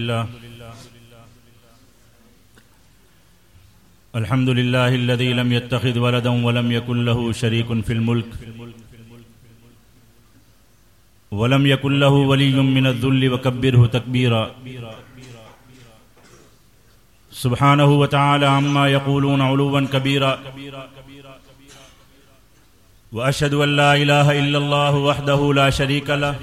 الله الحمد لله الذي لم يتخذ ولدا ولم يكن له شريك في الملك ولم يكن له ولي من الذل وكبره تكبيرا سبحانه وتعالى عما يقولون علوا كبيرا واشهد ان لا اله الا الله وحده لا شريك له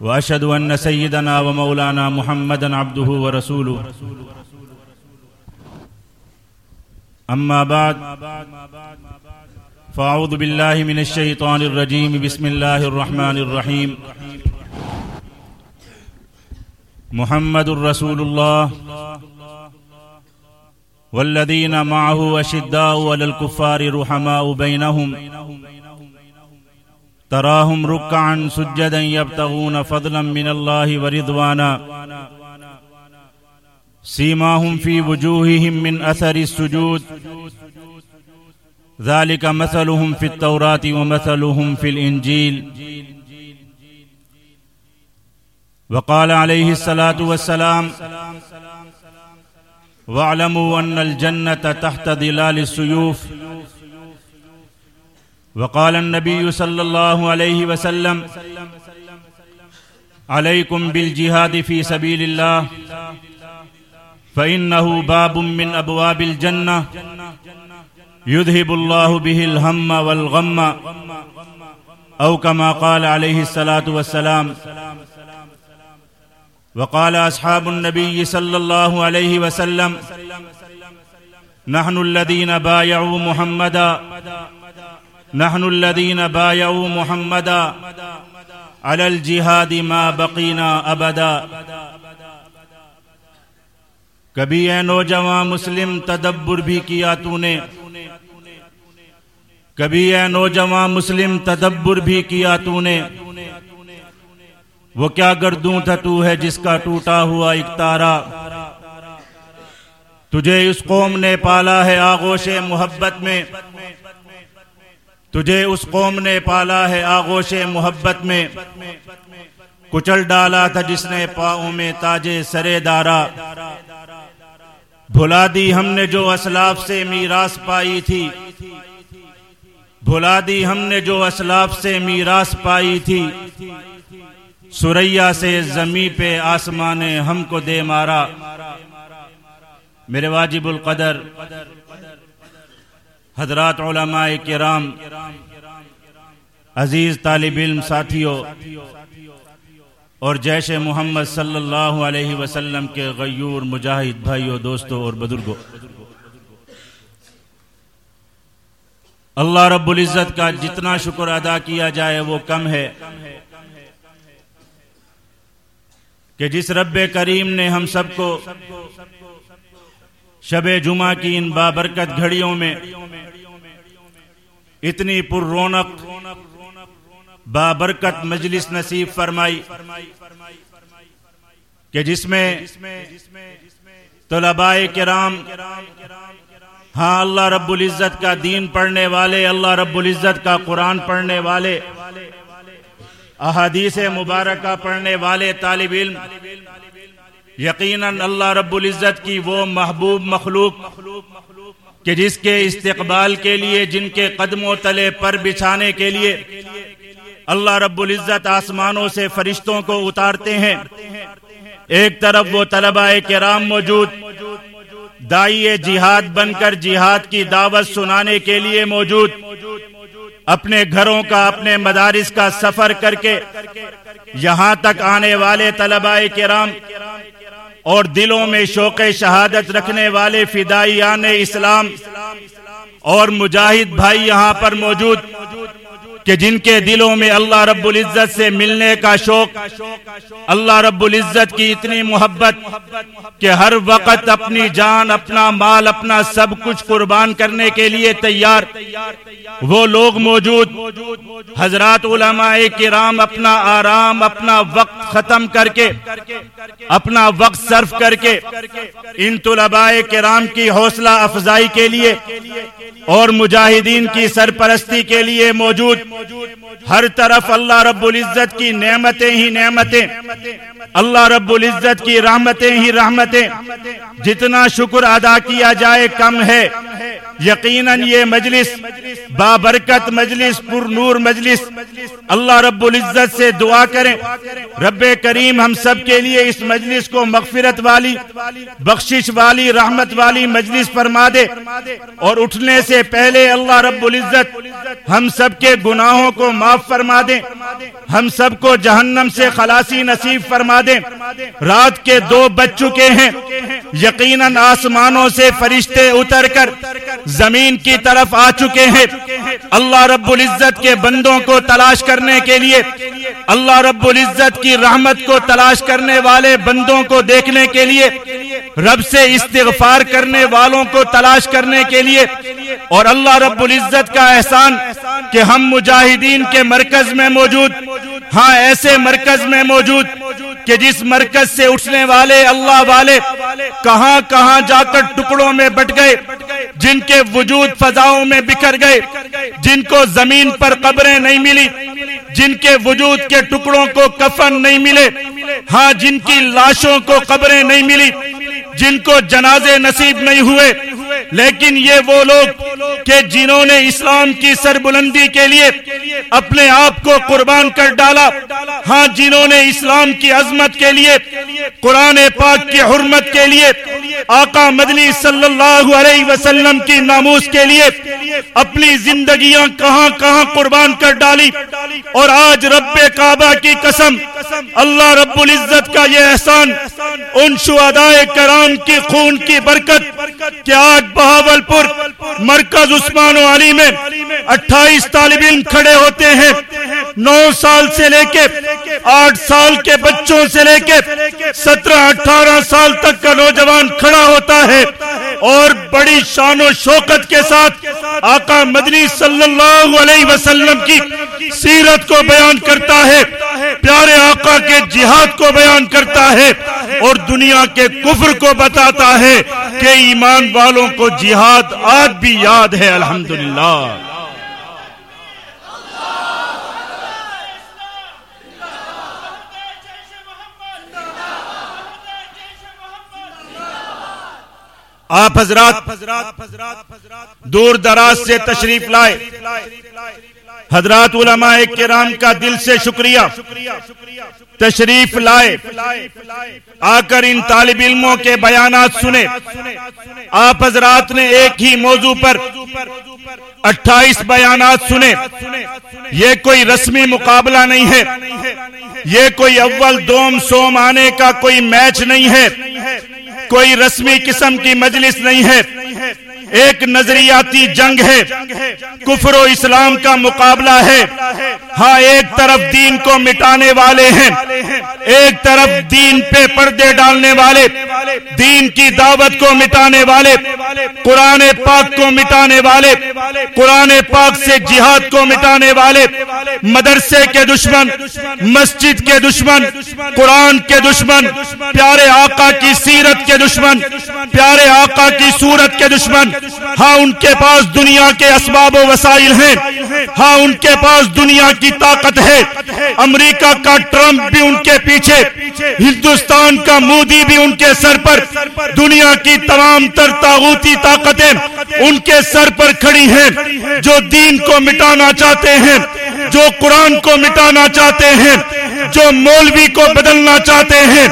واشهد ان سيدنا ومولانا محمدا عبده ورسوله. اما بعد فاعوذ بالله من الشيطان الرجيم. بسم الله الرحمن الرحيم. محمد رسول الله. والذين معه اشداء على الكفار رحماء بينهم. تراهم ركعا سجدا يبتغون فضلا من الله ورضوانا سيماهم في وجوههم من اثر السجود. ذلك مثلهم في التوراه ومثلهم في الانجيل وقال عليه الصلاه والسلام، واعلموا ان الجنه تحت ظلال السيوف وقال النبي صلى الله عليه وسلم، عليكم بالجهاد في سبيل الله فانه باب من ابواب الجنه يذهب الله به الهم والغم او كما قال عليه الصلاه والسلام، وقال اصحاب النبي صلى الله عليه وسلم، نحن الذين بايعوا محمدا نحن الذين بايعوا محمدا على الجهاد ما بقينا ابدا کبھی اے نوجوان مسلم تدبر بھی کیا تو نے؟ کبھی اے نوجوان مسلم تدبر بھی کیا تو نے؟ وہ کیا گردوں تھا تو ہے جس کا ٹوٹا ہوا ایک تارا؟ تجھے اس قوم نے پالا ہے آغوش محبت میں۔ تجھے اس قوم نے پالا ہے آغوش محبت میں۔ کچل ڈالا تھا جس نے پاؤں میں تاجے سرے دارا۔ بھلا دی ہم نے جو اسلاف سے میراث پائی تھی۔ بھلا دی ہم نے جو اسلاف سے میراث پائی تھی۔ سوریا سے زمیں پہ آسمان ہم کو دے مارا۔ میرے واجب القدر حضرات علماء کرام، عزیز طالب علم ساتھیوں اور جیش محمد صلی اللہ علیہ وسلم کے غیور مجاہد بھائیوں دوستوں اور بزرگوں اللہ رب العزت کا جتنا شکر ادا کیا جائے وہ کم ہے، کہ جس رب کریم نے ہم سب کو شب جمعہ کی ان بابرکت گھڑیوں میں اتنی پر رونق۔ بابرکت مجلس نصیب فرمائی کہ جس میں طلباء کرام ہاں اللہ رب العزت کا دین پڑھنے والے، اللہ رب العزت کا قرآن پڑھنے والے، احادیث مبارکہ پڑھنے والے طالب علم، یقیناً اللہ رب العزت کی وہ محبوب مخلوق کہ جس کے استقبال کے لیے، جن کے قدموں تلے پر بچھانے کے لیے اللہ رب العزت آسمانوں سے فرشتوں کو اتارتے ہیں۔ ایک طرف وہ طلباء کرام موجود، دائی جہاد بن کر جہاد کی دعوت سنانے کے لیے موجود، اپنے گھروں کا، اپنے مدارس کا سفر کر کے یہاں تک آنے والے طلباء کرام اور دلوں میں شوق شہادت رکھنے والے فدائیان اسلام اور مجاہد بھائی یہاں پر موجود کہ جن کے دلوں میں اللہ رب العزت سے ملنے کا شوق، اللہ رب العزت کی اتنی محبت کہ ہر وقت اپنی جان، اپنا مال، اپنا سب کچھ قربان کرنے کے لیے تیار۔ وہ لوگ موجود، حضرات علماء کرام اپنا آرام، اپنا وقت ختم کر کے، اپنا وقت صرف کر کے، ان طلباء کرام کی حوصلہ افزائی کے لیے اور مجاہدین کی سرپرستی کے لیے موجود۔ ہر طرف اللہ رب العزت کی نعمتیں ہی نعمتیں۔ اللہ رب العزت کی رحمتیں ہی رحمتیں۔ جتنا شکر ادا کیا جائے کم ہے۔ یقیناً یہ مجلس بابرکت مجلس، پر نور مجلس۔ اللہ رب العزت سے دعا کریں۔ رب کریم ہم سب کے لیے اس مجلس کو مغفرت والی، بخشش والی، رحمت والی مجلس فرما دے۔ اور اٹھنے سے پہلے اللہ رب العزت ہم سب کے گناہوں کو معاف فرما دے۔ ہم سب کو جہنم سے خلاصی نصیب فرما دے۔ رات کے دو بج چکے ہیں۔ یقیناً آسمانوں سے فرشتے اتر کر زمین کی طرف آ چکے ہیں۔ اللہ رب العزت کے بندوں کو تلاش کرنے کے لیے، اللہ رب العزت کی رحمت کو تلاش کرنے والے بندوں کو دیکھنے کے لیے، رب سے استغفار کرنے والوں کو تلاش کرنے کے لیے۔ اور اللہ رب العزت کا احسان کہ ہم مجاہدین کے مرکز میں موجود ہاں ایسے مرکز میں موجود۔ کہ جس مرکز سے اٹھنے والے اللہ والے کہاں کہاں جا کر ٹکڑوں میں بٹ گئے، جن کے وجود فضاؤں میں بکھر گئے، جن کو زمین پر قبریں نہیں ملی، جن کے وجود کے ٹکڑوں کو کفن نہیں ملے ہاں جن کی لاشوں کو قبریں نہیں ملی، جن کو جنازے نصیب نہیں ہوئے لیکن یہ وہ لوگ کہ جنہوں نے اسلام کی سربلندی کے لیے اپنے آپ کو قربان کر ڈالا ہاں جنہوں نے اسلام کی عظمت کے لیے، قرآن پاک کی حرمت کے لیے، آقا مدنی صلی اللہ علیہ وسلم کی ناموس کے لیے اپنی زندگیاں کہاں کہاں قربان کر ڈالی۔ اور آج رب کعبہ کی قسم، اللہ رب العزت کا یہ احسان، ان شہدائے کرام کی خون کی برکت کہ آج بہاول پور مرکز عثمان و علی میں اٹھائیس طالب علم کھڑے ہوتے ہیں۔ نو سال سے لے کے آٹھ سال کے بچوں سے لے کے سترہ اٹھارہ سال تک کا نوجوان کھڑا ہوتا ہے۔ اور بڑی شان و شوکت کے ساتھ آقا مدنی صلی اللہ علیہ وسلم کی سیرت کو بیان کرتا ہے۔ پیارے آقا کے جہاد کو بیان کرتا ہے اور دنیا کے کفر کو بتاتا ہے۔ کہ ایمان والوں کو جہاد آج بھی یاد ہے، الحمدللہ۔ آپ حضرات دور دراز سے تشریف لائے۔ حضرات علماء کرام کا دل سے شکریہ۔ تشریف لائے۔ آ کر ان طالب علموں کے بیانات سنے آپ حضرات نے ایک ہی موضوع پر اٹھائیس بیانات سنے یہ کوئی رسمی مقابلہ نہیں ہے۔ یہ کوئی اول دوم سوم آنے کا کوئی میچ نہیں ہے۔ کوئی رسمی قسم کی مجلس نہیں ہے۔ ایک نظریاتی جنگ ہے، کفر و اسلام کا مقابلہ ہے۔ ہاں ایک طرف دین کو مٹانے والے ہیں، ایک طرف دین پہ پردے ڈالنے والے، دین کی دعوت کو مٹانے والے، قرآن پاک کو مٹانے والے، قرآن پاک سے جہاد کو مٹانے والے، مدرسے کے دشمن، مسجد کے دشمن، قرآن کے دشمن، پیارے آقا کی سیرت کے دشمن، پیارے آقا کی صورت کے دشمن ہاں ان کے پاس دنیا کے اسباب و وسائل ہیں۔ ہاں ان کے پاس دنیا کی طاقت ہے۔ امریکہ کا ٹرمپ بھی ان کے پیچھے۔ ہندوستان کا مودی بھی ان کے سر پر۔ دنیا کی تمام تر تاغوتی طاقتیں ان کے سر پر کھڑی ہیں۔ جو دین کو مٹانا چاہتے ہیں، جو قرآن کو مٹانا چاہتے ہیں، جو مولوی کو بدلنا چاہتے ہیں،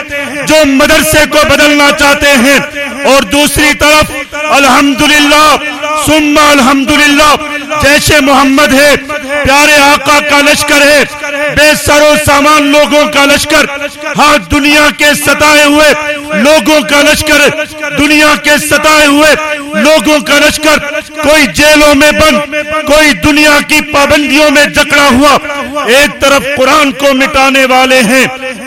جو مدرسے کو بدلنا چاہتے ہیں۔ اور دوسری طرف الحمدللہ، ثم الحمدللہ جیسے محمد ہے، پیارے آقا کا لشکر ہے، بے سر و سامان لوگوں کا لشکر ہاں دنیا کے ستائے ہوئے لوگوں کا لشکر، دنیا کے ستائے ہوئے لوگوں کا لشکر، کوئی جیلوں میں بند، کوئی دنیا کی پابندیوں میں جکڑا ہوا، ایک طرف قرآن کو مٹانے والے ہیں،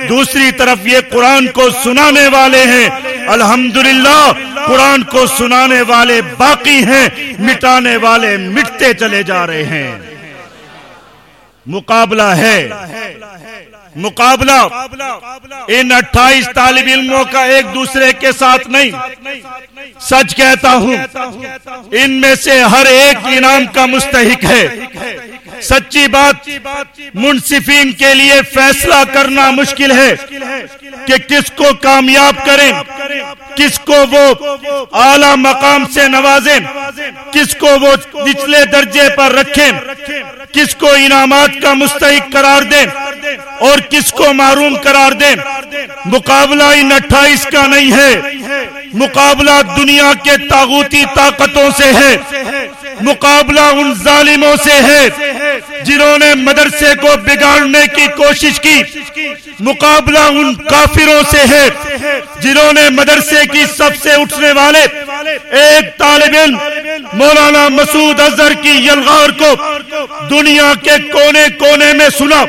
دوسری طرف یہ قرآن کو سنانے والے ہیں۔ الحمدللہ قرآن کو سنانے والے باقی ہیں، مٹانے والے مٹتے چلے جا رہے ہیں۔ مقابلہ ہے۔ مقابلہ۔ ان اٹھائیس طالب علموں کا ایک دوسرے کے ساتھ نہیں۔ سچ کہتا ہوں، ان میں سے ہر ایک انعام کا مستحق ہے۔ سچی بات منصفین کے لیے فیصلہ کرنا مشکل ہے کہ کس کو کامیاب کریں، کس کو وہ اعلی مقام سے نوازیں، کس کو وہ نچلے درجے پر رکھیں، کس کو انعامات کا مستحق قرار دیں اور کس کو معروم قرار دیں۔ مقابلہ ان اٹھائیس کا نہیں ہے، مقابلہ دنیا کے تاغوتی طاقتوں سے ہے، مقابلہ ان ظالموں سے ہے۔ جنہوں نے مدرسے کو بگاڑنے کی کوشش کی، مقابلہ ان کافروں سے ہے۔ جنہوں نے مدرسے کی سب سے اٹھنے والے، ایک طالب علم، مولانا مسعود اظہر کی یلغار کو دنیا کے کونے کونے میں سنا،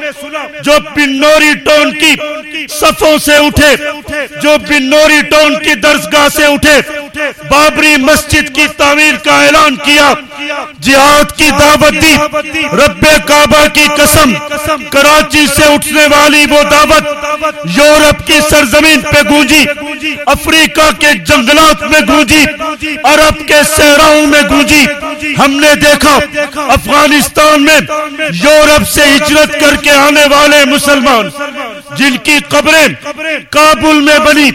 جو بنوری ٹون کی صفوں سے اٹھے، جو بنوری ٹون کی درسگاہ سے اٹھے۔ بابری مسجد کی تعمیر کا اعلان کیا۔ جہاد کی دعوت دی۔ رب کعبہ کی قسم، کراچی سے اٹھنے والی وہ دعوت یورپ کی سرزمین پہ گونجی، افریقہ کے جنگلات میں گونجی، عرب کے صحراؤں میں گونجی۔ ہم نے دیکھا، افغانستان میں یورپ سے ہجرت کر کے آنے والے مسلمان۔ جن کی قبریں کابل میں بنی،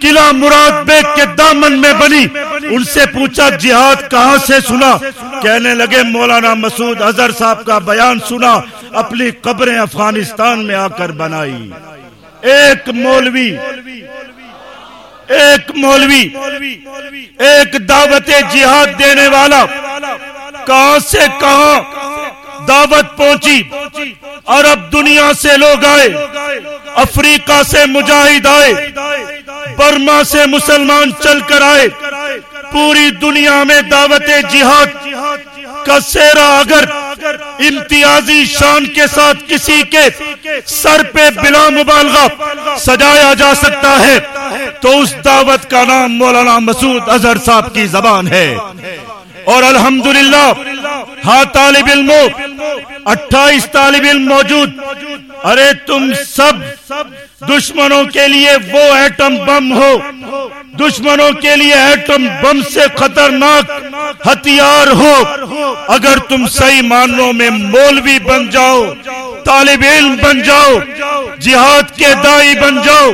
قلعہ مراد بیگ کے دامن میں بنی۔ ان سے پوچھا، جہاد کہاں سے سنا؟ کہنے لگے، مولانا مسعود اظہر صاحب کا بیان سنا، اپنی قبریں افغانستان میں آ کر بنائی۔ ایک مولوی ایک مولوی، ایک دعوت جہاد دینے والا، کہاں سے کہاں دعوت پہنچی عرب دنیا سے لوگ آئے، افریقہ سے مجاہد آئے، برما سے مسلمان چل کر آئے۔ پوری دنیا میں دعوت جہاد کا سیرا اگر امتیازی شان کے ساتھ کسی کے سر پہ بلا مبالغہ سجایا جا سکتا ہے، تو اس دعوت کا نام مولانا مسعود اظہر صاحب کی زبان ہے۔ اور الحمدللہ ہاں طالب علموں اٹھائیس طالب علم موجود۔ ارے تم سب دشمنوں کے لیے وہ ایٹم بم ہو۔ دشمنوں کے لیے ایٹم بم سے خطرناک ہتھیار ہو۔ اگر تم صحیح مانوں میں مولوی بن جاؤ، طالب علم بن جاؤ، جہاد کے دائی بن جاؤ،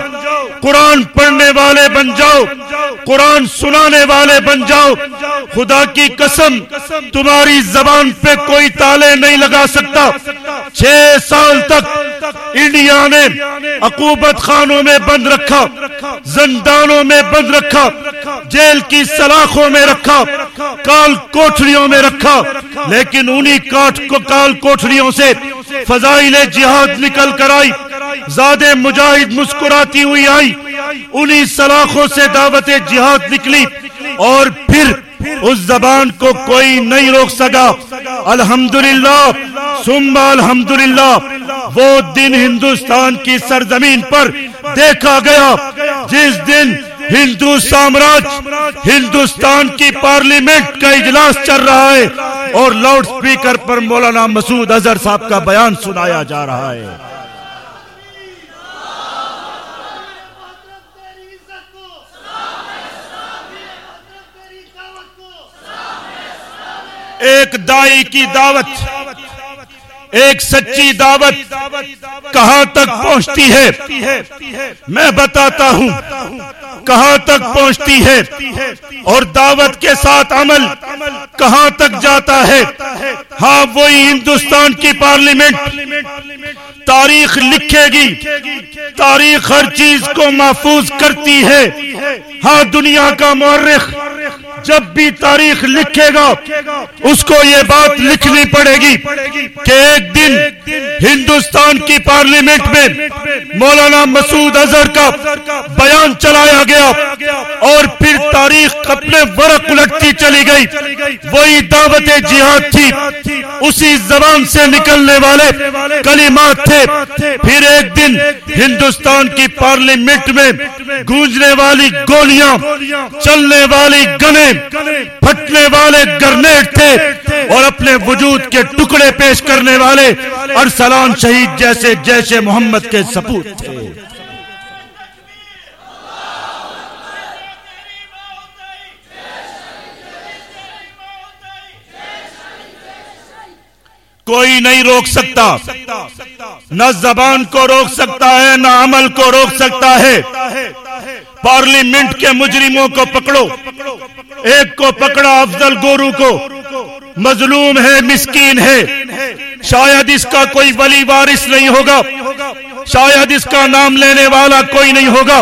قرآن پڑھنے والے بن جاؤ، قرآن سنانے والے بن جاؤ خدا کی قسم، تمہاری زبان پہ کوئی تالے نہیں لگا سکتا۔ چھ سال تک انڈیا نے عقوبت خانوں میں بند رکھا، زندانوں میں بند رکھا، جیل کی سلاخوں میں رکھا، کال کوٹریوں میں رکھا۔ لیکن انہی کاٹ کو کال کوٹریوں سے فضائل جہاد نکل کر آئی زیادہ مجاہد مسکراتی ہوئی آئی، انہی سلاخوں سے دعوت جہاد نکلی۔ اور پھر اس زبان کو کوئی نہیں روک سکا۔ الحمدللہ سمبا الحمدللہ، وہ دن ہندوستان کی سرزمین پر دیکھا گیا، جس دن ہندو سامراج ہندوستان کی پارلیمنٹ کا اجلاس چل رہا ہے اور لاؤڈ سپیکر پر مولانا مسعود اظہر صاحب کا بیان سنایا جا رہا ہے۔ ایک دائی کی دعوت، ایک سچی دعوت کہاں تک پہنچتی ہے؟ میں بتاتا ہوں، کہاں تک پہنچتی ہے؟ اور دعوت کے ساتھ عمل کہاں تک جاتا ہے؟ ہاں وہی ہندوستان کی پارلیمنٹ۔ تاریخ لکھے گی، تاریخ ہر چیز کو محفوظ کرتی ہے۔ ہاں دنیا کا مورخ جب بھی تاریخ لکھے گا، اس کو یہ بات لکھنی پڑے گی کہ ایک دن ہندوستان کی پارلیمنٹ میں مولانا مسعود اظہر کا بیان چلایا گیا اور پھر تاریخ اپنے ورق الٹتی چلی گئی۔ وہی دعوت جہاد تھی۔ اسی زبان سے نکلنے والے کلمات تھے۔ پھر ایک دن ہندوستان کی پارلیمنٹ میں گونجنے والی گولیاں، چلنے والی گنے، پھٹنے والے گرنیٹ تھے اور اپنے وجود کے ٹکڑے پیش کرنے والے ارسلان شہید جیسے جیسے محمد کے سپوت تھے۔ کوئی نہیں روک سکتا۔ نہ زبان کو روک سکتا ہے، نہ عمل کو روک سکتا ہے۔ پارلیمنٹ کے مجرموں کو پکڑو۔ ایک کو پکڑا افضل گورو کو۔ مظلوم ہے، مسکین ہے۔ شاید اس کا کوئی ولی وارث نہیں ہوگا۔ شاید اس کا نام لینے والا کوئی نہیں ہوگا۔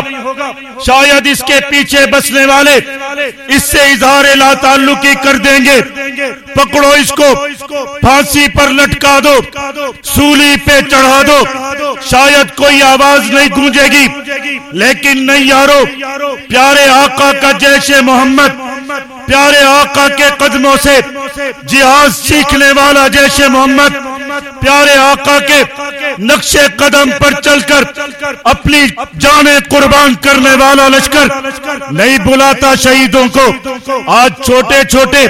شاید اس کے پیچھے بسنے والے اس سے اظہار لا تعلقی کر دیں گے۔ پکڑو اس کو۔ پھانسی پر لٹکا دو۔ سولی پہ چڑھا دو۔ شاید کوئی آواز نہیں گونجے گی۔ لیکن نہیں یارو، پیارے آقا کا جیش محمد پیارے آقا کے قدموں سے جہاز سیکھنے والا جیش محمد، پیارے آقا کے نقش قدم پر چل کر اپنی جانیں قربان کرنے والا لشکر، نہیں بلاتا شہیدوں کو۔ آج چھوٹے چھوٹے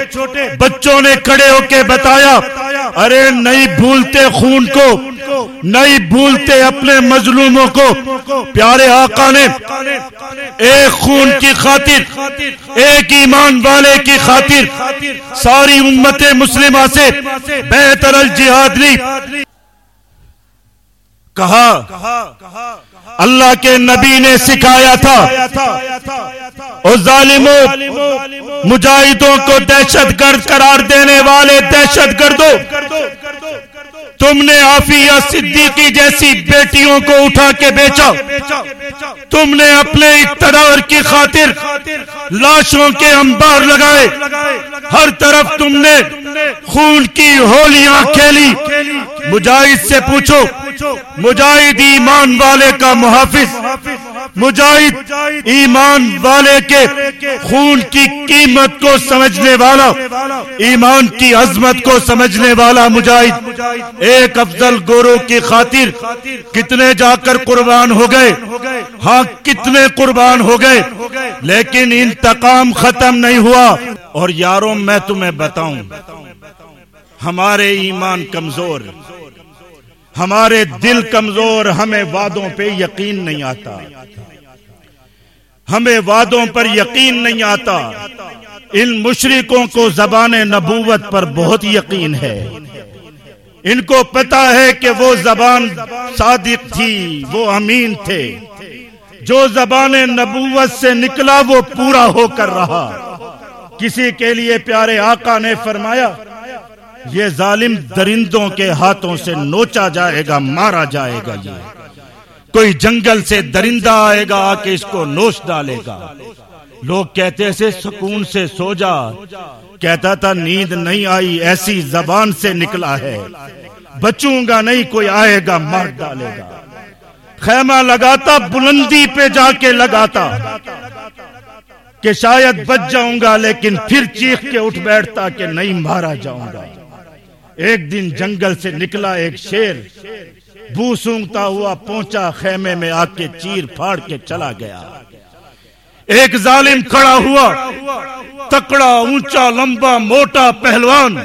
بچوں نے کھڑے ہو کے بتایا، ارے نہیں بھولتے خون کو۔ نہیں بھولتے اپنے مظلوموں کو۔ پیارے آقا نے، ایک خون کی خاطر، ایک ایمان والے کی خاطر ساری امت مسلمہ سے بہتر الجہاد لی کہا، اللہ کے نبی نے سکھایا تھا۔ اور ظالموں، مجاہدوں کو دہشت گرد قرار دینے والے دہشت گردوں تم نے آفیہ صدیقی جیسی بیٹیوں کو اٹھا کے بیچا۔ تم نے اپنے اقتدار کی خاطر لاشوں کے انبار لگائے۔ ہر طرف تم نے خون کی ہولیاں کھیلی۔ مجاہد سے پوچھو، مجاہد ایمان والے کا محافظ۔ مجاہد، ایمان والے کے خون کی قیمت کو سمجھنے والا، ایمان کی عظمت کو سمجھنے والا مجاہد۔ ایک افضل گورو کی خاطر کتنے جا کر قربان ہو گئے؟ ہاں کتنے قربان ہو گئے؟ لیکن انتقام ختم نہیں ہوا۔ اور یاروں میں تمہیں بتاؤں، ہمارے ایمان کمزور۔ ہمارے دل کمزور، ہمیں وعدوں پہ یقین نہیں آتا۔ ہمیں وعدوں پر یقین نہیں آتا۔ ان مشرقوں کو زبان نبوت پر بہت یقین ہے۔ ان کو پتا ہے کہ وہ زبان صادق تھی، وہ امین تھے۔ جو زبان نبوت سے نکلا، وہ پورا ہو کر رہا۔ کسی کے لیے پیارے آقا نے فرمایا یہ ظالم درندوں کے ہاتھوں سے نوچا جائے گا، مارا جائے گا یہ۔ کوئی جنگل سے درندہ آئے گا آ کے اس کو نوش ڈالے گا۔ لوگ کہتے سے سکون سے سو جا کہتا تھا، نیند نہیں آئی، ایسی زبان سے نکلا ہے۔ بچوں گا نہیں، کوئی آئے گا، مار ڈالے گا۔ خیمہ لگاتا، بلندی پہ جا کے لگاتا۔ کہ شاید بچ جاؤں گا، لیکن پھر چیخ کے اٹھ بیٹھتا کہ نہیں، مارا جاؤں گا۔ ایک دن جنگل سے نکلا ایک شیر، بو سونگتا ہوا پہنچا خیمے میں آ کے چیر پھاڑ کے چلا گیا۔ ایک ظالم کھڑا ہوا، تکڑا اونچا، لمبا، موٹا پہلوان،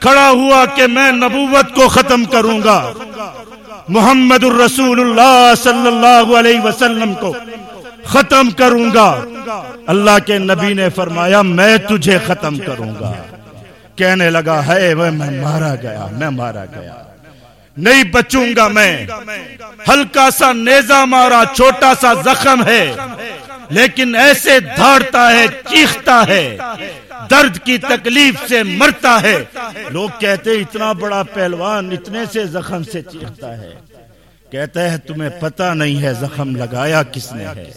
کھڑا ہوا کہ میں نبوت کو ختم کروں گا۔ محمد الرسول اللہ صلی اللہ علیہ وسلم کو ختم کروں گا۔ اللہ کے نبی نے فرمایا، میں تجھے ختم کروں گا۔ کہنے لگا ہے میں مارا گیا، میں مارا گیا۔ نہیں بچوں گا میں۔ ہلکا سا نیزا مارا، چھوٹا سا زخم ہے۔ لیکن ایسے دھاڑتا ہے، چیختا ہے۔ درد کی تکلیف سے مرتا ہے۔ لوگ کہتے اتنا بڑا پہلوان اتنے سے زخم سے چیختا ہے۔ کہتا ہے، تمہیں پتا نہیں ہے زخم لگایا کس نے ہے۔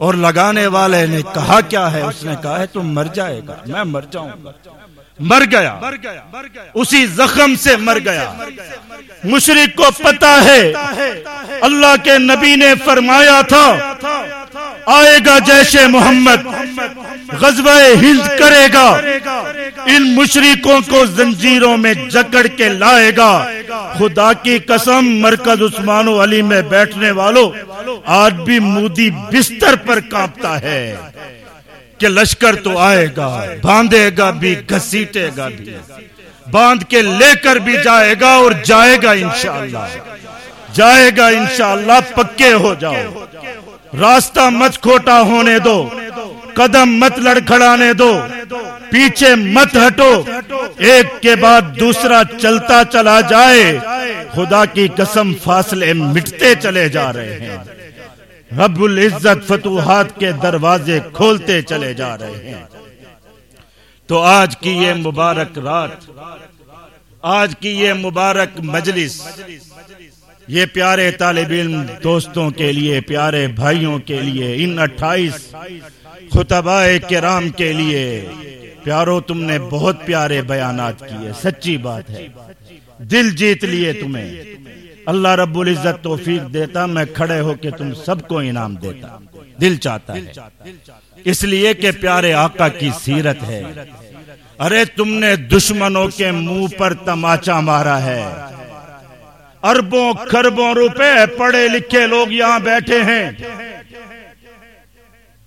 اور لگانے والے نے کہا، کیا ہے؟ اس نے کہا، ہے تم مر جائے گا. میں مر جاؤں گا۔ مر گیا۔ اسی زخم سے مر گیا۔ مشرق کو پتا ہے۔ اللہ کے نبی نے فرمایا تھا، آئے گا جیش محمد، غزوہ ہند کرے گا۔ ان مشرقوں کو زنجیروں میں جکڑ کے لائے گا۔ خدا کی قسم مرکز عثمان و علی میں بیٹھنے والوں آج بھی مودی بستر پر کانپتا ہے کہ لشکر تو آئے گا، باندھے گا بھی، گھسیٹے گا بھی۔ باندھ کے لے کر بھی جائے گا اور جائے گا انشاءاللہ۔ جائے گا انشاءاللہ، پکے ہو جاؤ۔ راستہ مت کھوٹا ہونے دو۔ قدم مت لڑکھڑانے دو، پیچھے مت ہٹو، ایک کے بعد دوسرا چلتا چلا جائے، خدا کی قسم فاصلے مٹتے چلے جا رہے ہیں۔ رب العزت فتوحات کے دروازے کھولتے چلے جا رہے ہیں۔ تو آج کی یہ مبارک رات، آج کی یہ مبارک مجلس، یہ پیارے طالب علم دوستوں کے لیے، پیارے بھائیوں کے لیے، ان اٹھائیس خطبہ کرام کے لیے پیارو، تم نے بہت پیارے بیانات کیے، سچی بات ہے۔ دل جیت لیے تمہیں۔ اللہ رب العزت توفیق دیتا، میں کھڑے ہو کے تم سب کو انعام دیتا۔ دل چاہتا ہے۔ اس لیے کہ پیارے آقا کی سیرت ہے۔ ارے، تم نے دشمنوں کے منہ پر تماچا مارا ہے۔ اربوں خربوں روپے پڑھے لکھے لوگ یہاں بیٹھے ہیں۔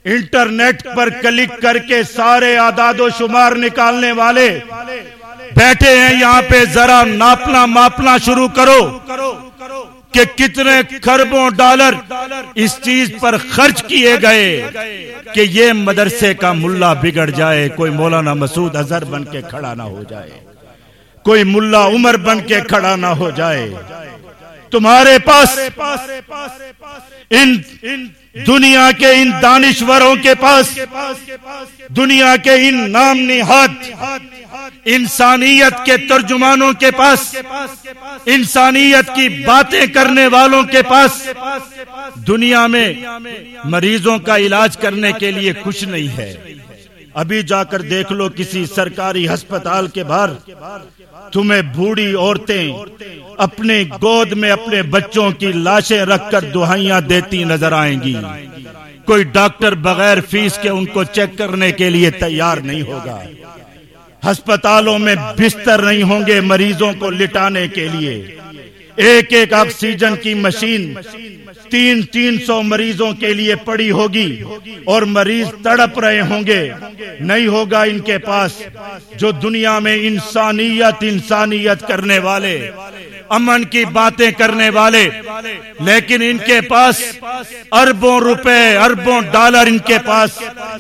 انٹرنیٹ پر کلک کر کے سارے آداد و شمار نکالنے والے بیٹھے ہیں یہاں پہ ذرا ناپنا ماپنا شروع کرو کہ کتنے خربوں ڈالر اس چیز پر خرچ کیے گئے کہ یہ مدرسے کا ملا بگڑ جائے، کوئی مولانا مسعود اظہر بن کے کھڑا نہ ہو جائے، کوئی ملا عمر بن کے کھڑا نہ ہو جائے۔ تمہارے پاس ان دنیا کے ان دانشوروں کے پاس، دنیا کے ان نام نہاد، انسانیت کے ترجمانوں کے پاس، انسانیت کی باتیں کرنے والوں کے پاس، دنیا میں مریضوں کا علاج کرنے کے لیے کچھ نہیں ہے۔ ابھی جا کر دیکھ لو کسی سرکاری ہسپتال کے باہر تمہیں بوڑھی عورتیں اپنے گود میں اپنے بچوں کی لاشیں رکھ کر دہائیاں دیتی نظر آئیں گی۔ کوئی ڈاکٹر بغیر فیس کے ان کو چیک کرنے کے لیے تیار نہیں ہوگا۔ ہسپتالوں میں بستر نہیں ہوں گے مریضوں کو لٹانے کے لیے۔ ایک ایک آکسیجن کی مشین تین تین سو مریضوں کے لیے پڑی ہوگی اور مریض تڑپ رہے ہوں گے۔ نہیں ہوگا ان کے پاس جو دنیا میں انسانیت انسانیت کرنے والے، امن کی باتیں کرنے والے۔ لیکن ان کے پاس اربوں روپے، اربوں ڈالر ان کے پاس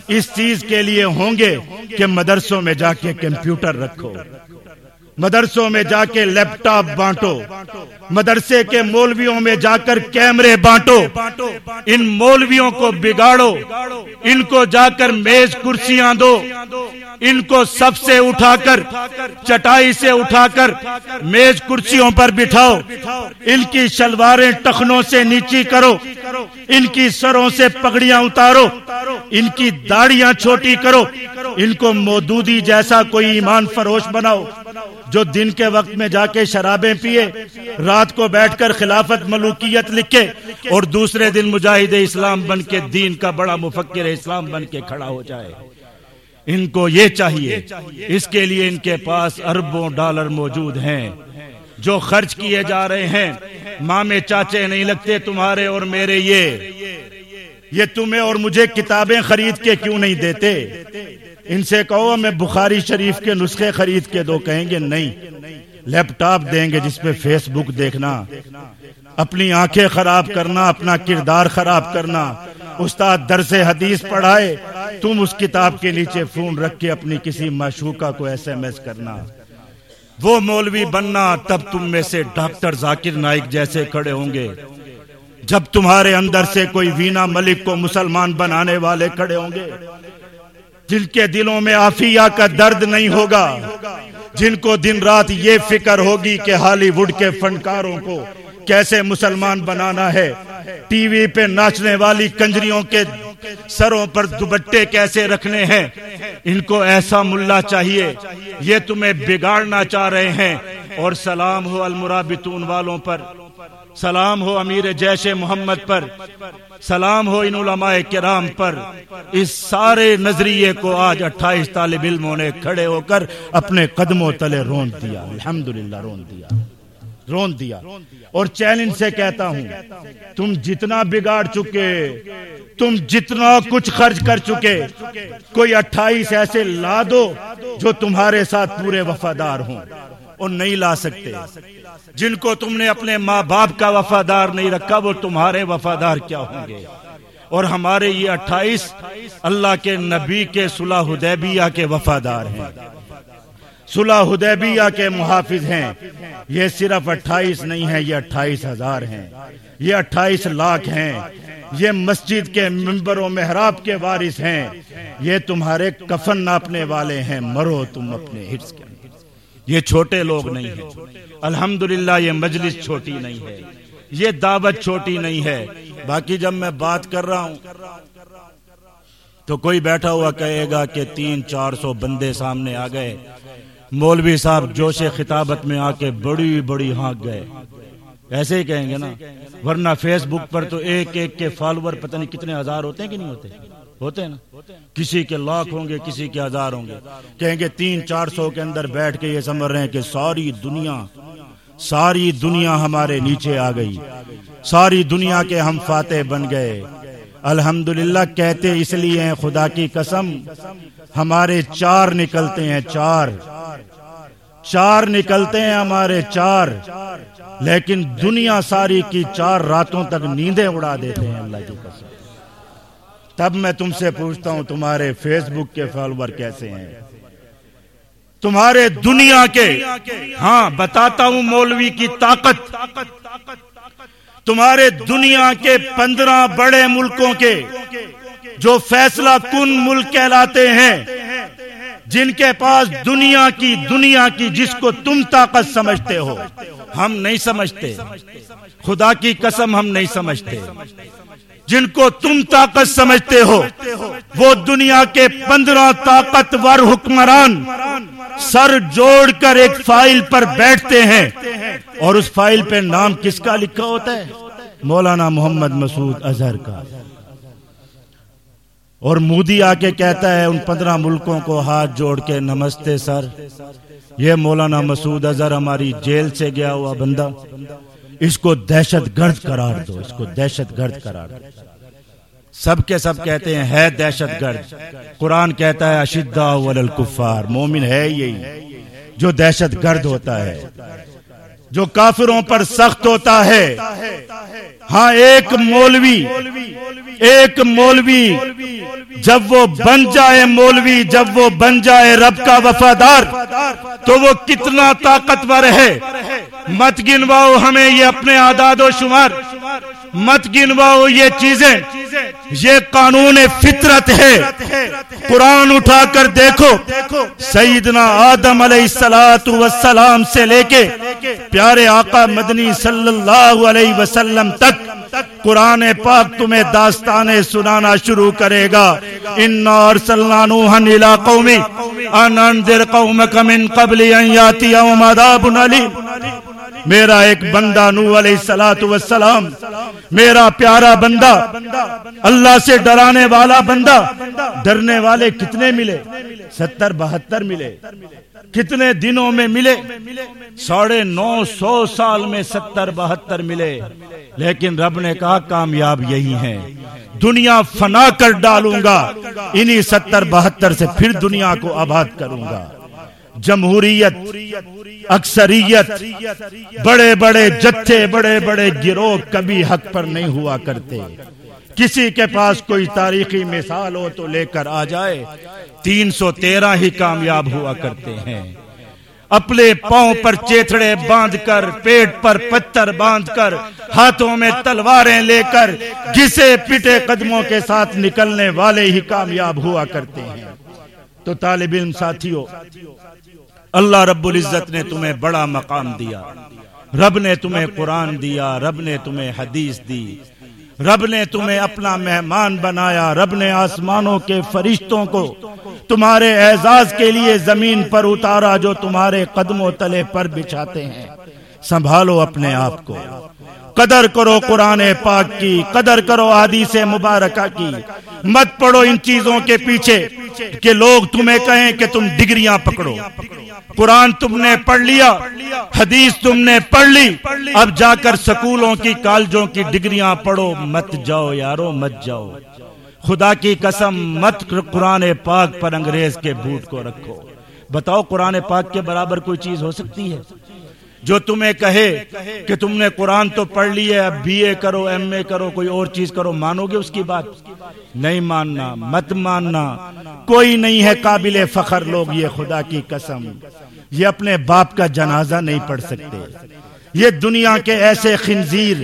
اس چیز کے لیے ہوں گے کہ مدرسوں میں جا کے کمپیوٹر رکھو۔ مدرسوں میں جا کے لیپ ٹاپ بانٹو۔ مدرسے کے مولویوں میں جا کر کیمرے بانٹو۔ ان مولویوں کو بگاڑو۔ ان کو جا کر میز کرسیاں دو۔ ان کو سب سے اٹھا کر، چٹائی سے اٹھا کر میز کرسیوں پر بٹھاؤ۔ ان کی شلواریں ٹخنوں سے نیچی کرو۔ ان کی سروں سے پگڑیاں اتارو۔ ان کی داڑیاں چھوٹی کرو۔ ان کو مودودی جیسا کوئی ایمان فروش بناؤ۔ جو دن کے وقت میں جا کے شرابیں پیے، رات کو بیٹھ کر خلافت ملوکیت لکھے اور دوسرے دن مجاہد اسلام بن کے دین کا بڑا مفکر اسلام بن کے کھڑا ہو جائے۔ ان کو یہ چاہیے، اس کے لیے ان کے پاس اربوں ڈالر موجود ہیں۔ جو خرچ کیے جا رہے ہیں، مامے چاچے نہیں لگتے تمہارے اور میرے یہ۔ یہ تمہیں اور مجھے کتابیں خرید کے کیوں نہیں دیتے؟ ان سے کہو میں بخاری شریف کے نسخے خرید کے دو، کہیں گے نہیں۔ لیپ ٹاپ دیں گے جس پہ فیس بک دیکھنا۔ اپنی آنکھیں خراب کرنا، اپنا کردار خراب کرنا۔ استاد درس حدیث پڑھائے، تم اس کتاب کے نیچے فون رکھ کے اپنی کسی معشوقہ کو ایس ایم ایس کرنا۔ وہ مولوی بننا، تب تم میں سے ڈاکٹر ذاکر نائک جیسے کھڑے ہوں گے۔ جب تمہارے اندر سے کوئی وینا ملک کو مسلمان بنانے والے کھڑے ہوں گے جن کے دلوں میں آفیہ کا درد نہیں ہوگا، جن کو دن رات یہ فکر ہوگی کہ ہالی ووڈ کے فنکاروں کو کیسے مسلمان بنانا ہے، ٹی وی پہ ناچنے والی کنجریوں کے سروں پر دوبٹے کیسے رکھنے ہیں، ان کو ایسا ملا چاہیے، یہ تمہیں بگاڑنا چاہ رہے ہیں۔ اور سلام ہو المرابطون والوں پر، سلام ہو امیر جیش محمد پر۔ سلام ہو ان علماء کرام پر۔ اس سارے نظریے کو آج اٹھائیس طالب علموں نے کھڑے ہو کر اپنے قدموں تلے رون دیا۔ الحمدللہ، رون دیا۔ رون دیا۔ اور چیلنج سے کہتا ہوں، تم جتنا بگاڑ چکے، تم جتنا کچھ خرچ کر چکے، کوئی اٹھائیس ایسے لا دو جو تمہارے ساتھ پورے وفادار ہوں۔ اور نہیں لا سکتے۔ جن کو تم نے اپنے ماں باپ کا وفادار نہیں رکھا، وہ تمہارے وفادار کیا ہوں گے؟ اور ہمارے یہ اٹھائیس اللہ کے نبی کے صلح حدیبیہ کے وفادار ہیں۔ صلح حدیبیہ کے محافظ ہیں۔ یہ صرف اٹھائیس نہیں ہے یہ اٹھائیس ہزار ہیں۔ یہ اٹھائیس لاکھ ہیں۔ یہ مسجد کے ممبر و محراب کے وارث ہیں۔ یہ تمہارے کفن ناپنے والے ہیں۔ مرو تم اپنے حرص کے یہ چھوٹے لوگ نہیں ہیں۔ الحمدللہ، یہ مجلس چھوٹی نہیں ہے۔ یہ دعوت چھوٹی نہیں ہے۔ باقی جب میں بات کر رہا ہوں، تو کوئی بیٹھا ہوا کہے گا کہ تین چار سو بندے سامنے آ گئے۔ مولوی صاحب جوش خطابت میں آ کے بڑی بڑی ہانک گئے۔ ایسے ہی کہیں گے نا، ورنہ فیس بک پر تو ایک ایک کے فالوور پتہ نہیں کتنے ہزار ہوتے ہیں کہ نہیں ہوتے۔ ہوتے ہیں نا؟ کسی کے لاکھ ہوں گے کسی کے ہزار ہوں گے۔ کہیں گے تین چار سو کے اندر بیٹھ کے یہ سمجھ رہے ہیں کہ ساری دنیا ساری دنیا ہمارے نیچے آ گئی۔ ساری دنیا کے ہم فاتح بن گئے۔ الحمدللہ کہتے اس لیے ہیں خدا کی قسم ہمارے چار نکلتے ہیں چار۔ چار نکلتے ہیں ہمارے چار۔ لیکن دنیا ساری کی چار راتوں تک نیندیں اڑا دیتے ہیں اللہ کی قسم۔ تب میں تم سے پوچھتا ہوں تمہارے فیس بک کے فالوور کیسے ہیں؟ تمہارے دنیا کے ہاں بتاتا ہوں مولوی کی طاقت۔ تمہارے دنیا کے پندرہ بڑے ملکوں کے، جو فیصلہ کن ملک کہلاتے ہیں، جن کے پاس دنیا کی دنیا کی جس کو تم طاقت سمجھتے ہو۔ ہم نہیں سمجھتے۔ خدا کی قسم ہم نہیں سمجھتے۔ جن کو تم طاقت سمجھتے ہو، وہ دنیا کے پندرہ طاقتور حکمران سر جوڑ کر ایک فائل پر بیٹھتے ہیں۔ اور اس فائل پہ نام کس کا لکھا ہوتا ہے؟ مولانا محمد مسعود اظہر کا۔ اور مودی آ کے کہتا ہے، ان پندرہ ملکوں کو ہاتھ جوڑ کے نمستے سر۔ یہ مولانا مسعود اظہر ہماری جیل سے گیا ہوا بندہ۔ اس کو دہشت گرد قرار دو، اس کو دہشت گرد قرار دو۔ سب کے سب کہتے ہیں، ہے دہشت گرد۔ قرآن کہتا ہے اشدا الکفار۔ مومن ہے یہی، جو دہشت گرد ہوتا ہے۔ جو کافروں پر سخت ہوتا ہے۔ ہاں ایک مولوی ایک مولوی جب وہ بن جائے مولوی، جب وہ بن جائے رب کا وفادار، تو وہ کتنا طاقتور ہے۔ مت گنواؤ ہمیں یہ اپنے آداد و شمار۔ مت گنواؤ یہ چیزیں۔ یہ قانون فطرت ہے۔ قرآن اٹھا کر دیکھو۔ سیدنا آدم علیہ السلام والسلام سے لے کے پیارے آقا مدنی صلی اللہ علیہ وسلم تک قرآن پاک تمہیں داستان سنانا شروع کرے گا۔ ان ارسلنا نوحا الى انذر قومک من قبل ان یاتیہم عذاب میرا ایک بندہ نو علیہ السلام والسلام، میرا پیارا بندہ، اللہ سے ڈرانے والا بندہ، ڈرنے والے کتنے ملے؟ ستر، بہتر ملے۔ کتنے دنوں میں ملے؟ ساڑھے نو سو سال میں ستر، بہتر ملے۔ لیکن رب نے کہا کامیاب یہی ہیں۔ دنیا فنا کر ڈالوں گا، انہی ستر بہتر سے پھر دنیا کو آباد کروں گا۔ جمہوریت، اکثریت، بڑے بڑے جتھے، بڑے بڑے گروہ کبھی حق پر نہیں ہوا کرتے۔ کسی کے پاس کوئی تاریخی مثال ہو تو لے کر آ جائے۔ تین سو تیرہ ہی کامیاب ہوا کرتے ہیں۔ اپنے پاؤں پر چیتڑے باندھ کر پیٹ پر پتھر باندھ کر ہاتھوں میں تلواریں لے کر گسے پٹے قدموں کے ساتھ نکلنے والے ہی کامیاب ہوا کرتے ہیں۔ تو طالب علم ساتھیوں اللہ رب العزت نے تمہیں بڑا مقام دیا۔ رب نے تمہیں قرآن دیا رب نے تمہیں حدیث دی۔ رب نے تمہیں اپنا مہمان بنایا رب نے آسمانوں کے فرشتوں کو تمہارے اعزاز کے لیے زمین پر اتارا جو تمہارے قدم و تلے پر بچھاتے ہیں۔ سنبھالو اپنے آپ کو۔ قدر کرو قرآن پاک کی، قدر کرو حدیث مبارکہ کی۔ مت پڑھو ان چیزوں کے پیچھے کہ لوگ تمہیں کہیں کہ تم ڈگریاں پکڑو۔ قرآن تم نے پڑھ لیا، حدیث تم نے پڑھ لی۔ اب جا کر سکولوں کی، کالجوں کی ڈگریاں پڑھو۔ مت جاؤ یارو، مت جاؤ۔ خدا کی قسم، مت قرآن پاک پر انگریز کے بوٹ کو رکھو۔ بتاؤ قرآن پاک کے برابر کوئی چیز ہو سکتی ہے؟ جو تمہیں کہے کہ تم نے قرآن تو پڑھ لی ہے، اب بی اے کرو، ایم اے کرو، کوئی اور چیز کرو، مانو گے اس کی بات؟ نہیں ماننا، مت ماننا۔ کوئی نہیں ہے قابل فخر، لوگ، یہ خدا کی قسم۔ یہ اپنے باپ کا جنازہ نہیں پڑھ سکتے۔ یہ دنیا کے ایسے خنزیر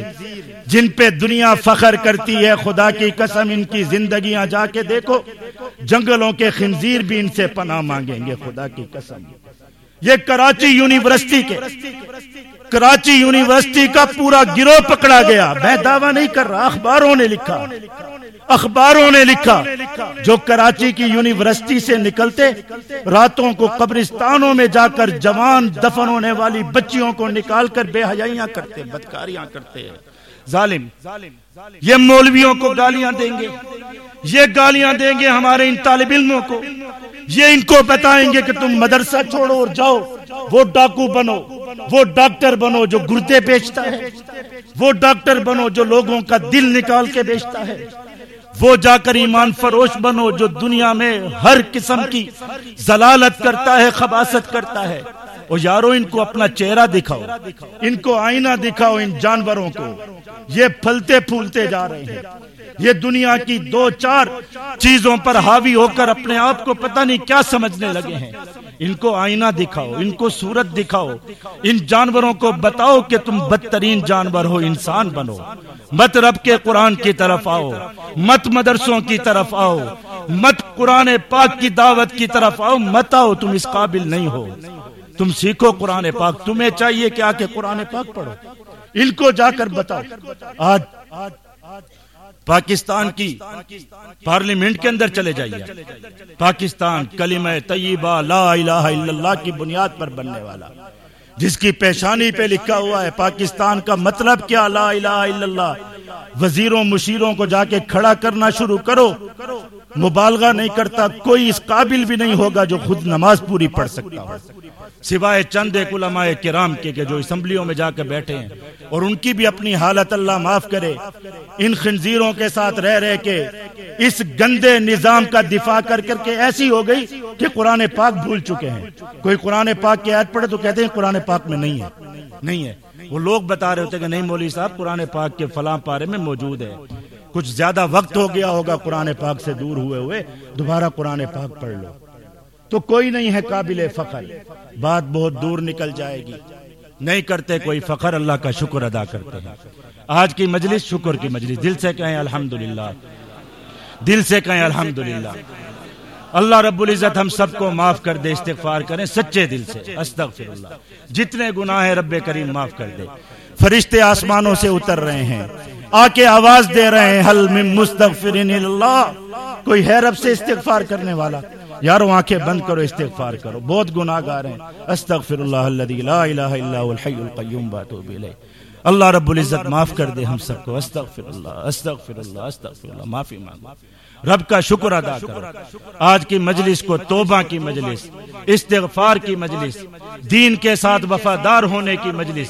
جن پہ دنیا فخر کرتی ہے، خدا کی قسم، ان کی زندگیاں جا کے دیکھو۔ جنگلوں کے خنزیر بھی ان سے پناہ مانگیں گے، خدا کی قسم۔ یہ کراچی یونیورسٹی کے کراچی یونیورسٹی کا پورا گروہ پکڑا گیا۔ میں دعویٰ نہیں کر رہا، اخباروں نے لکھا۔ اخباروں نے لکھا جو کراچی کی یونیورسٹی سے نکلتے، راتوں کو قبرستانوں میں جا کر جوان دفن ہونے والی بچیوں کو نکال کر بے حیاں کرتے، بدکاریاں کرتے۔ ظالم، یہ مولویوں کو گالیاں دیں گے۔ یہ گالیاں دیں گے ہمارے ان طالب علموں کو۔ یہ ان کو بتائیں گے کہ تم مدرسہ چھوڑو اور جاؤ۔ وہ ڈاکو بنو، وہ ڈاکٹر بنو جو گردے بیچتا ہے۔ وہ ڈاکٹر بنو جو لوگوں کا دل نکال کے بیچتا ہے۔ وہ جا کر ایمان فروش بنو جو دنیا میں ہر قسم کی زلالت کرتا ہے، خباست کرتا ہے۔ اور یارو، ان کو اپنا چہرہ دکھاؤ۔ ان کو آئینہ دکھاؤ ان جانوروں کو۔ یہ پھلتے پھولتے جا رہے ہیں۔ یہ دنیا کی دو چار چیزوں پر حاوی ہو کر اپنے آپ کو پتہ نہیں کیا سمجھنے لگے ہیں۔ ان کو آئینہ دکھاؤ، ان کو صورت دکھاؤ۔ ان جانوروں کو بتاؤ کہ تم بدترین جانور ہو، انسان بنو۔ مت رب کے قرآن کی طرف آؤ، مت مدرسوں کی طرف آؤ، مت قرآن پاک کی دعوت کی طرف آؤ، مت آؤ، تم اس قابل نہیں ہو۔ تم سیکھو قرآن پاک، تمہیں چاہیے کیا کہ قرآن پاک پڑھو۔ ان کو جا کر بتاؤ۔ آج پاکستان کی پارلیمنٹ کے اندر چلے جائیے۔ پاکستان کلمہ طیبہ لا الہ الا اللہ کی بنیاد پر بننے والا۔ جس کی پیشانی پہ لکھا ہوا ہے، پاکستان کا مطلب کیا؟ لا الہ الا اللہ۔ وزیروں، مشیروں کو جا کے کھڑا کرنا شروع کرو۔ مبالغہ نہیں کرتا، کوئی اس قابل بھی نہیں ہوگا جو خود نماز پوری پڑھ سکتا ہو۔ سوائے چند ایک علماء کرام کے جو اسمبلیوں میں جا کے بیٹھے ہیں اور ان کی بھی اپنی حالت اللہ معاف کرے، ان خنزیروں کے ساتھ رہ رہے کے اس گندے نظام کا دفاع کر کر کے ایسی ہو گئی کہ قرآن پاک بھول چکے ہیں۔ کوئی قرآن پاک کی عید پڑھے تو کہتے ہیں قرآن پاک میں نہیں ہے۔ نہیں ہے۔ وہ لوگ بتا رہے ہوتے کہ نہیں مولوی صاحب، قرآن پاک کے فلاں پارے میں موجود ہے۔ کچھ زیادہ وقت ہو گیا ہوگا قرآن پاک سے دور ہوئے ہوئے، دوبارہ قرآن پاک پڑھ لو۔ تو کوئی نہیں ہے قابل فخر۔ بات بہت دور نکل جائے گی۔ نہیں کرتے کوئی فخر، اللہ کا شکر ادا کرتے ہیں۔ آج کی مجلس شکر کی مجلس۔ دل سے کہیں الحمدللہ۔ دل سے کہیں الحمدللہ۔ اللہ رب العزت ہم سب کو معاف کر دے، استغفار کریں سچے دل سے۔ استغفر اللہ جتنے گناہ ہیں رب کریم معاف کر دے۔ فرشتے آسمانوں سے اتر رہے ہیں۔ آ کے آواز دے رہے ہیں، حل من مستغفرین اللہ کوئی ہے رب سے استغفار کرنے والا؟ یارو آنکھیں بند کرو، استغفار کرو۔ بہت گناہ گار ہیں۔ استغفر اللہ الذي لا الہ الا هو الحی القیوم، باتوب الیہ۔ اللہ رب العزت معاف کر دے ہم سب کو۔ استغفر اللہ استغفر اللہ استغفر اللہ معافی مانگ۔ رب کا شکر ادا کرو۔ آج کی مجلس کو توبہ کی مجلس، استغفار کی مجلس، دین کے ساتھ وفادار ہونے کی مجلس۔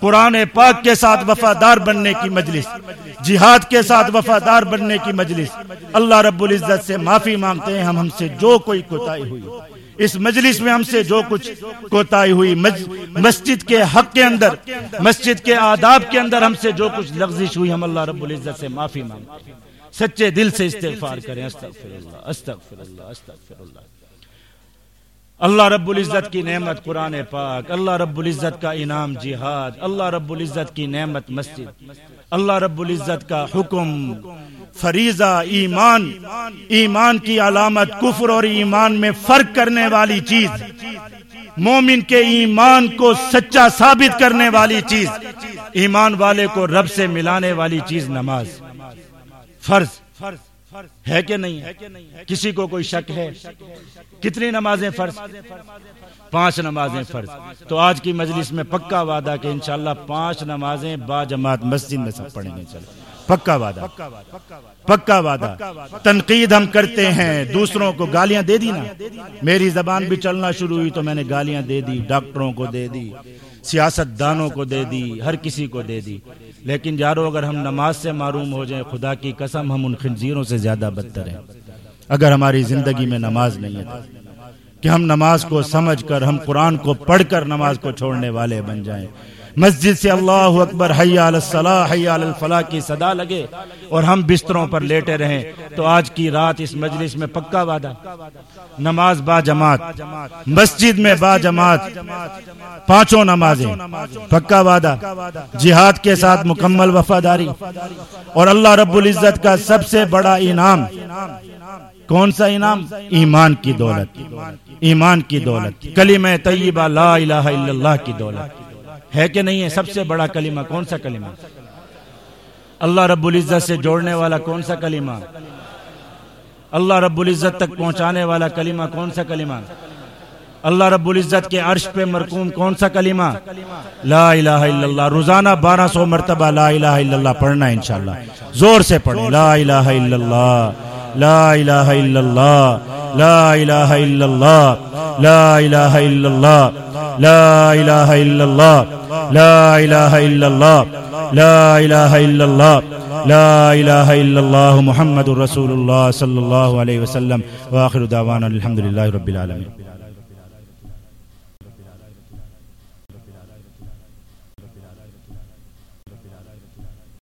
قرآن پاک کے ساتھ وفادار بننے کی مجلس، جہاد کے ساتھ وفادار بننے کی مجلس۔ اللہ رب العزت سے معافی مانگتے ہیں، ہم ہم سے جو کوئی کوتاہی ہوئی۔ اس مجلس میں ہم سے جو کچھ کوتاہی ہوئی مسجد کے حق کے اندر، مسجد کے آداب کے اندر ہم سے جو کچھ لغزش ہوئی، ہم اللہ رب العزت سے معافی مانگتے ہیں۔ سچے دل سے استغفار کریں۔ استغفر اللہ استغفر اللہ استغفر اللہ۔ اللہ رب العزت کی نعمت قرآن پاک، اللہ رب العزت کا انعام جہاد، اللہ رب العزت کی نعمت مسجد، اللہ رب العزت کا حکم فریضہ ایمان ایمان کی علامت کفر اور ایمان میں فرق کرنے والی چیز، مومن کے ایمان کو سچا ثابت کرنے والی چیز، ایمان والے کو رب سے ملانے والی چیز نماز، فرض ہے کہ نہیں ہے؟ کسی کو کوئی شک ہے؟ کتنی نمازیں فرض؟ پانچ نمازیں فرض۔ تو آج کی مجلس میں پکا وعدہ کہ انشاءاللہ پانچ نمازیں با جماعت مسجد میں سب پڑھیں گے چلو پکا وعدہ۔ پکا وعدہ۔ تنقید ہم کرتے ہیں، دوسروں کو گالیاں دے دی نا میری زبان بھی چلنا شروع ہوئی تو میں نے گالیاں دے دی، ڈاکٹروں کو دے دی۔ سیاست دانوں کو دے دی، ہر کسی کو دے دی۔ لیکن یارو، اگر ہم نماز سے معروم ہو جائیں، خدا کی قسم، ہم ان خنزیروں سے زیادہ بدتر ہیں۔ اگر ہماری زندگی میں نماز نہیں ہے، کہ ہم نماز کو سمجھ کر، ہم قرآن کو پڑھ کر نماز کو چھوڑنے والے بن جائیں۔ مسجد سے اللہ اکبر، حی علی الصلاح، حی علی الفلاح کی صدا لگے اور ہم بستروں پر لیٹے رہیں۔ تو آج کی رات اس مجلس میں پکا وعدہ۔ نماز با جماعت، مسجد میں با جماعت، پانچوں نمازیں، پکا وعدہ، جہاد کے ساتھ مکمل وفاداری، اور اللہ رب العزت کا سب سے بڑا انعام، کون سا انعام؟ ایمان کی دولت، ایمان کی دولت، کلمہ طیبہ لا الہ الا اللہ کی دولت۔ ہے کہ نہیں ہے؟ سب سے بڑا کلمہ کون سا کلمہ؟ اللہ رب العزت سے جوڑنے والا کون سا کلمہ؟ اللہ رب العزت تک پہنچانے والا کلمہ کون سا کلمہ؟ اللہ رب العزت کے عرش پہ مرکوم کون سا کلمہ؟ لا الہ الا اللہ۔ روزانہ بارہ سو مرتبہ لا الہ الا اللہ پڑھنا انشاءاللہ۔ زور سے پڑھیں۔ لا الہ الا اللہ۔ لا الہ الا اللہ۔ لا الہ الا اللہ۔ لا الہ الا اللہ۔ لا الہ الا اللہ۔ لا الہ الا اللہ۔ لا الہ الا اللہ۔ لا الہ الا اللہ محمد رسول اللہ صلی اللہ علیہ وسلم واخر دعوانا الحمدللہ رب العالمین